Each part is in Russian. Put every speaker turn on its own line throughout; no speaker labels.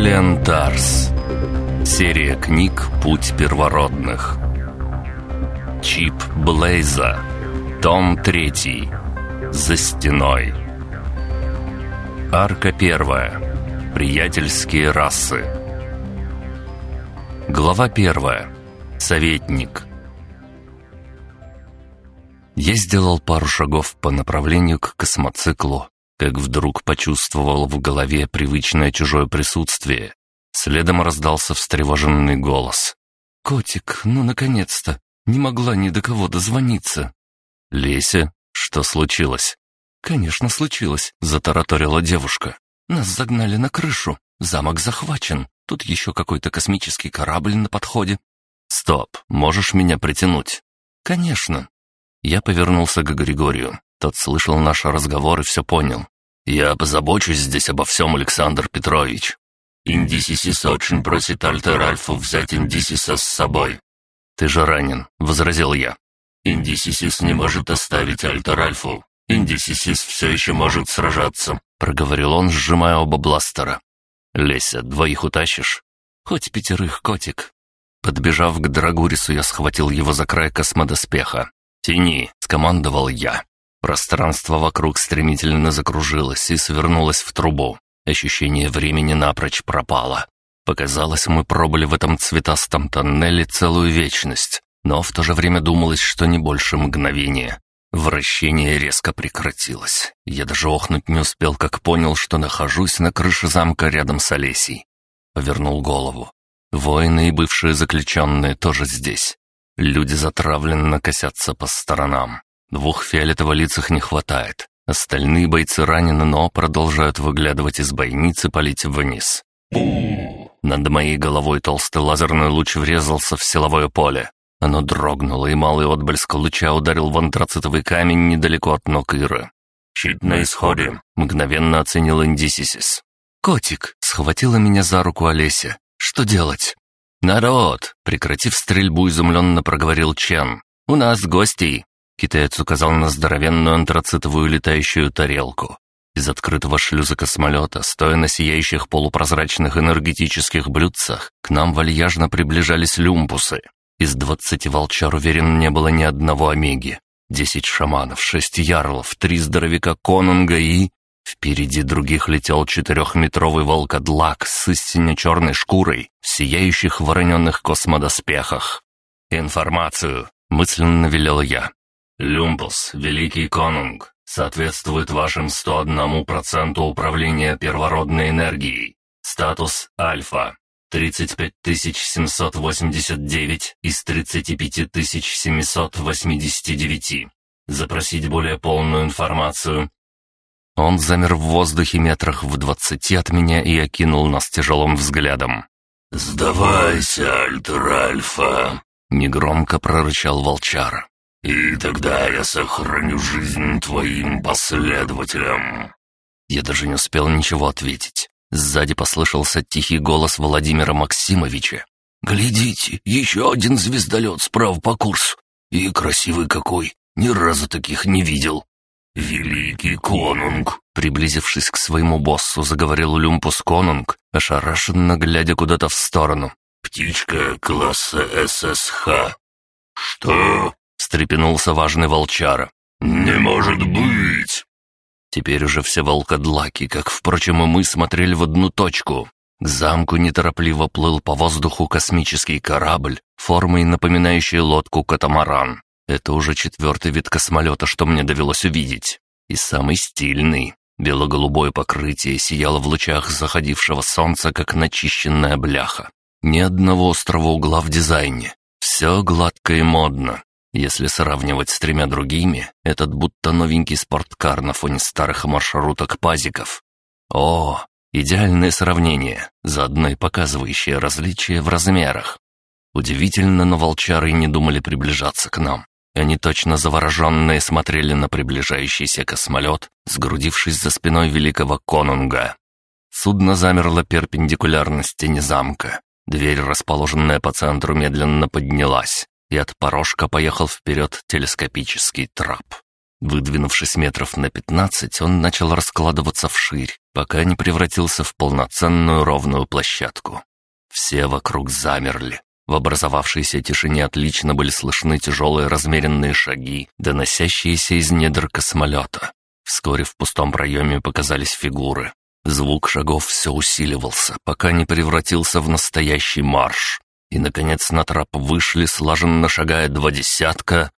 Элиан Тарс. Серия книг «Путь первородных». Чип Блейза. Том 3. За стеной. Арка 1. Приятельские расы. Глава 1. Советник. Я сделал пару шагов по направлению к космоциклу, как вдруг почувствовал в голове привычное чужое присутствие. Следом раздался встревоженный голос. «Котик, ну наконец-то! Не могла ни до кого дозвониться!» «Леся, что случилось?» «Конечно, случилось», — затараторила девушка. «Нас загнали на крышу. Замок захвачен. Тут еще какой-то космический корабль на подходе». «Стоп, можешь меня притянуть?» «Конечно». Я повернулся к Григорию. Тот слышал наш разговор и все понял. «Я позабочусь здесь обо всем, Александр Петрович. Индисисис очень просит Альта Ральфа взять Индисиса с собой». «Ты же ранен», — возразил я. «Индисисис не может оставить Альта Ральфу. Индисисис все еще может сражаться», — проговорил он, сжимая оба бластера. «Леся, двоих утащишь?» «Хоть пятерых, котик». Подбежав к Драгурису, я схватил его за край космодоспеха. «Тяни!» — скомандовал я. Пространство вокруг стремительно закружилось и свернулось в трубу. Ощущение времени напрочь пропало. Показалось, мы пробыли в этом цветастом тоннеле целую вечность, но в то же время думалось, что не больше мгновения. Вращение резко прекратилось. Я даже охнуть не успел, как понял, что нахожусь на крыше замка рядом с Олесей. Повернул голову. Воины и бывшие заключенные тоже здесь. Люди затравленно косятся по сторонам. Двух фиолетоволицых не хватает. Остальные бойцы ранены, но продолжают выглядывать из бойницы, палить вниз. Над моей головой толстый лазерный луч врезался в силовое поле. Оно дрогнуло, и малый отблеск луча ударил в антрацитовый камень недалеко от ног Иры. «Щит на исходе», — мгновенно оценил Индисисис. «Котик!» — схватила меня за руку Олеся. «Что делать?» «Народ!» — прекратив стрельбу, изумленно проговорил Чен. «У нас гости!» Китаец указал на здоровенную антрацитовую летающую тарелку. Из открытого шлюза космолета, стоя на сияющих полупрозрачных энергетических блюдцах, к нам вальяжно приближались люмпусы. Из двадцати волчар уверен не было ни одного омеги. Десять шаманов, шесть ярлов, три здоровяка конунга и... Впереди других летел четырехметровый волкодлак с истинно черной шкурой в сияющих вороненных космодоспехах. «Информацию!» — мысленно велел я. Люмпус, Великий Конунг, соответствует вашим 101% управления первородной энергией. Статус Альфа. 35789 из 35789. Запросить более полную информацию. Он замер в воздухе метрах в двадцати от меня и окинул нас тяжелым взглядом. «Сдавайся, Альтер Альфа!» — негромко прорычал волчар. И тогда я сохраню жизнь твоим последователям». Я даже не успел ничего ответить. Сзади послышался тихий голос Владимира Максимовича. «Глядите, еще один звездолет справа по курсу. И красивый какой, ни разу таких не видел». «Великий конунг!» Приблизившись к своему боссу, заговорил Люмпус конунг, ошарашенно глядя куда-то в сторону. «Птичка класса ССХ». «Что?» встрепенулся важный волчара. «Не может быть!» Теперь уже все волкодлаки, как, впрочем, и мы, смотрели в одну точку. К замку неторопливо плыл по воздуху космический корабль, формой напоминающий лодку «Катамаран». Это уже четвертый вид космолета, что мне довелось увидеть. И самый стильный. Бело-голубое покрытие сияло в лучах заходившего солнца, как начищенная бляха. Ни одного острого угла в дизайне. Все гладко и модно. Если сравнивать с тремя другими, этот будто новенький спорткар на фоне старых маршруток-пазиков. О, идеальное сравнение, заодно и показывающее различие в размерах. Удивительно, но волчары не думали приближаться к нам. Они точно завороженные смотрели на приближающийся космолет, сгрудившись за спиной великого конунга. Судно замерло перпендикулярно стене замка. Дверь, расположенная по центру, медленно поднялась и от порожка поехал вперед телескопический трап. Выдвинувшись метров на 15, он начал раскладываться вширь, пока не превратился в полноценную ровную площадку. Все вокруг замерли. В образовавшейся тишине отлично были слышны тяжелые размеренные шаги, доносящиеся из недр космолета. Вскоре в пустом проеме показались фигуры. Звук шагов все усиливался, пока не превратился в настоящий марш. И, наконец, на трап вышли, слаженно шагая два десятка...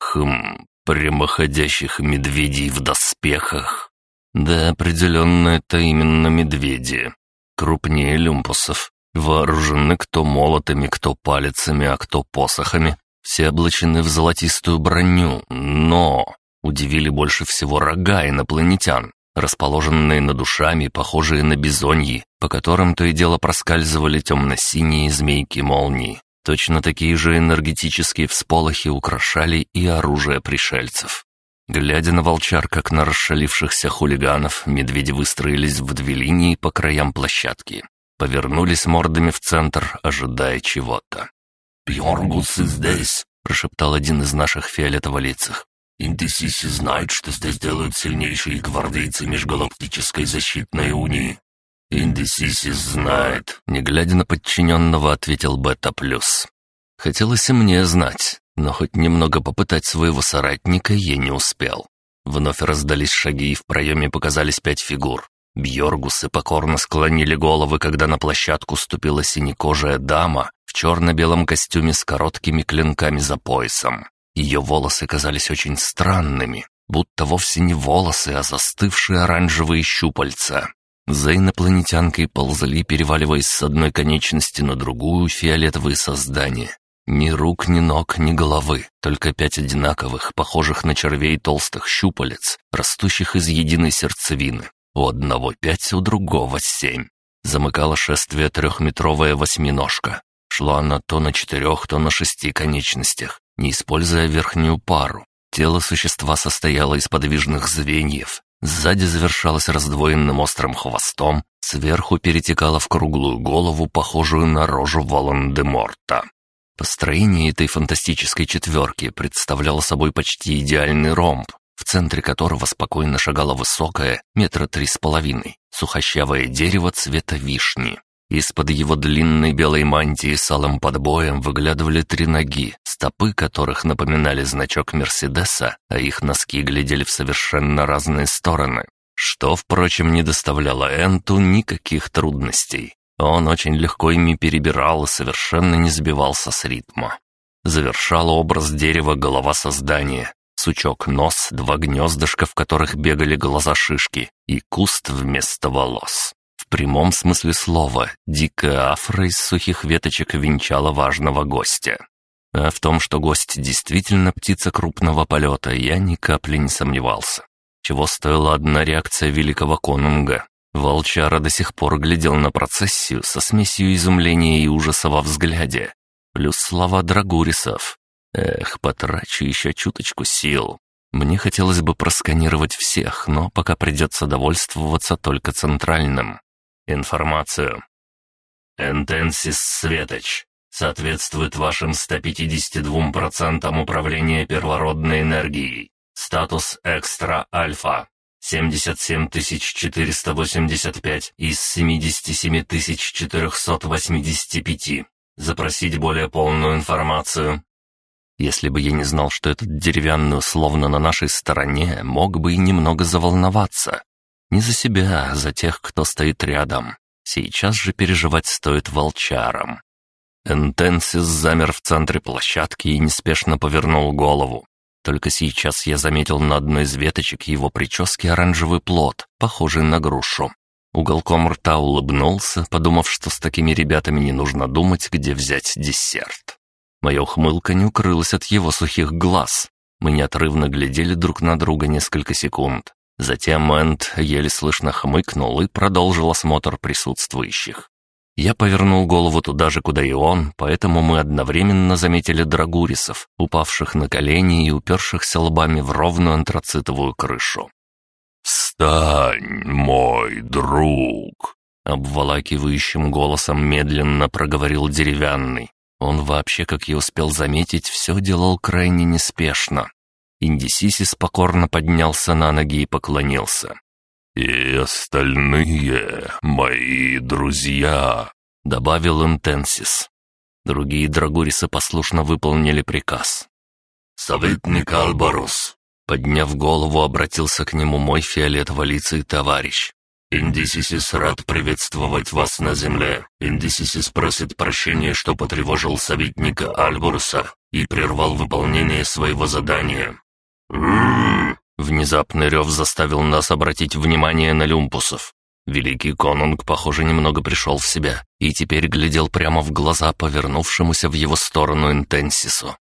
Хм, прямоходящих медведей в доспехах. Да, определенно, это именно медведи. Крупнее люмпусов. Вооружены кто молотами, кто палицами, а кто посохами. Все облачены в золотистую броню, но... Удивили больше всего рога инопланетян расположенные над душами, похожие на бизоньи, по которым то и дело проскальзывали темно-синие змейки-молнии. Точно такие же энергетические всполохи украшали и оружие пришельцев. Глядя на волчар, как на расшалившихся хулиганов, медведи выстроились в две линии по краям площадки. Повернулись мордами в центр, ожидая чего-то.
Пьоргус здесь!»
— прошептал один из наших фиолетоволицых.
Интесиси знает, что здесь делают сильнейшие гвардейцы межгалактической защитной унии.
Индесиси знает, не глядя на подчиненного, ответил Бета Плюс. Хотелось и мне знать, но хоть немного попытать своего соратника я не успел. Вновь раздались шаги, и в проеме показались пять фигур. Бьоргусы покорно склонили головы, когда на площадку ступила синекожая дама в черно-белом костюме с короткими клинками за поясом. Ее волосы казались очень странными, будто вовсе не волосы, а застывшие оранжевые щупальца. За инопланетянкой ползали, переваливаясь с одной конечности на другую, фиолетовые создания. Ни рук, ни ног, ни головы, только пять одинаковых, похожих на червей толстых щупалец, растущих из единой сердцевины. У одного пять, у другого семь. Замыкало шествие трехметровая восьминожка. Шла она то на четырех, то на шести конечностях, не используя верхнюю пару. Тело существа состояло из подвижных звеньев. Сзади завершалось раздвоенным острым хвостом, сверху перетекало в круглую голову, похожую на рожу Волан-де-Морта. Построение этой фантастической четверки представляло собой почти идеальный ромб, в центре которого спокойно шагало высокое, метра три с половиной, сухощавое дерево цвета вишни. Из-под его длинной белой мантии с алым подбоем выглядывали три ноги, стопы которых напоминали значок Мерседеса, а их носки глядели в совершенно разные стороны. Что, впрочем, не доставляло Энту никаких трудностей. Он очень легко ими перебирал и совершенно не сбивался с ритма. Завершал образ дерева голова создания, сучок нос, два гнездышка, в которых бегали глаза шишки, и куст вместо волос прямом смысле слова, дикая афра из сухих веточек венчала важного гостя. А в том, что гость действительно птица крупного полета, я ни капли не сомневался. Чего стоила одна реакция великого конунга. Волчара до сих пор глядел на процессию со смесью изумления и ужаса во взгляде. Плюс слова Драгурисов. Эх, потрачу еще чуточку сил. Мне хотелось бы просканировать всех, но пока придется довольствоваться только центральным информацию.
«Энтенсис Светоч соответствует вашим 152% управления первородной энергией. Статус экстра альфа. 77485 из 77485. Запросить более полную информацию.
Если бы я не знал, что этот деревянный условно на нашей стороне, мог бы и немного заволноваться. Не за себя, а за тех, кто стоит рядом. Сейчас же переживать стоит волчарам. Энтенсис замер в центре площадки и неспешно повернул голову. Только сейчас я заметил на одной из веточек его прически оранжевый плод, похожий на грушу. Уголком рта улыбнулся, подумав, что с такими ребятами не нужно думать, где взять десерт. Моя ухмылка не укрылась от его сухих глаз. Мы неотрывно глядели друг на друга несколько секунд. Затем Энд еле слышно хмыкнул и продолжил осмотр присутствующих. Я повернул голову туда же, куда и он, поэтому мы одновременно заметили драгурисов, упавших на колени и упершихся лбами в ровную антрацитовую крышу.
«Встань, мой друг!»
Обволакивающим голосом медленно проговорил деревянный. Он вообще, как я успел заметить, все делал крайне неспешно. Индисисис покорно поднялся на ноги и поклонился.
«И остальные мои друзья», —
добавил Интенсис. Другие драгурисы послушно выполнили приказ.
«Советник Албарус», —
подняв голову, обратился к нему мой фиолетово-лицый товарищ.
«Индисисис рад приветствовать вас на земле. Индисисис просит прощения, что потревожил советника Альбурса и прервал выполнение своего задания. М-м-м.
Внезапный рев заставил нас обратить внимание на люмпусов. Великий конунг, похоже, немного пришел в себя и теперь глядел прямо в глаза повернувшемуся в его сторону Интенсису.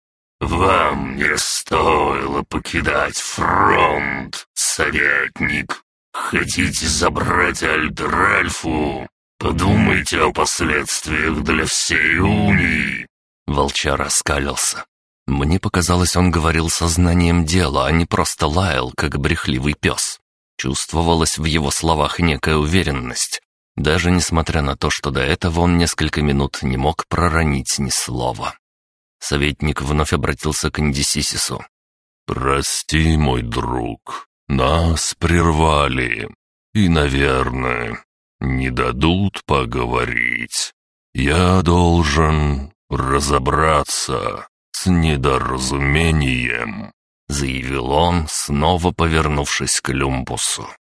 «Вам не стоило покидать фронт, советник. Хотите забрать Альдральфу? Подумайте о последствиях для всей Унии!»
Волчар раскалился. Мне показалось, он говорил сознанием дела, а не просто лаял, как брехливый пес. Чувствовалась в его словах некая уверенность, даже несмотря на то, что до этого он несколько минут не мог проронить ни слова. Советник вновь обратился к Индисисису.
«Прости, мой друг, нас прервали. И, наверное, не дадут поговорить. Я должен разобраться» с недоразумением», —
заявил он, снова повернувшись к Люмбусу.